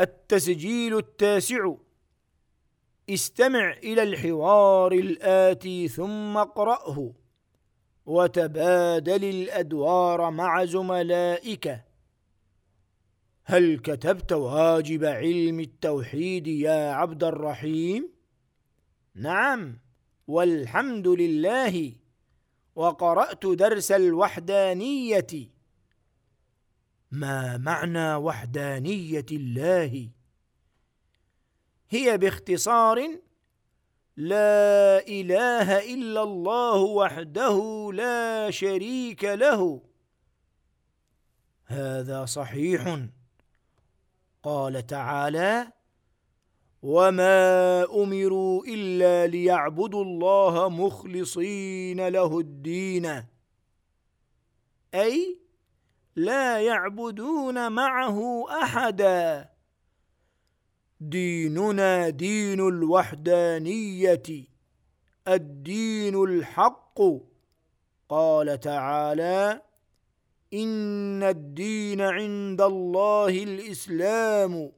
التسجيل التاسع. استمع إلى الحوار الآتي ثم اقرأه. وتبادل الأدوار مع زملائك. هل كتبت واجب علم التوحيد يا عبد الرحيم؟ نعم والحمد لله. وقرأت درس الوحدانية. ما معنى وحدانية الله؟ هي باختصار لا إله إلا الله وحده لا شريك له. هذا صحيح. قال تعالى وما أمروا إلا ليعبدوا الله مخلصين له الدين. أي لا يعبدون معه أحدا. ديننا دين الوحدانية الدين الحق. قال تعالى إن الدين عند الله الإسلام.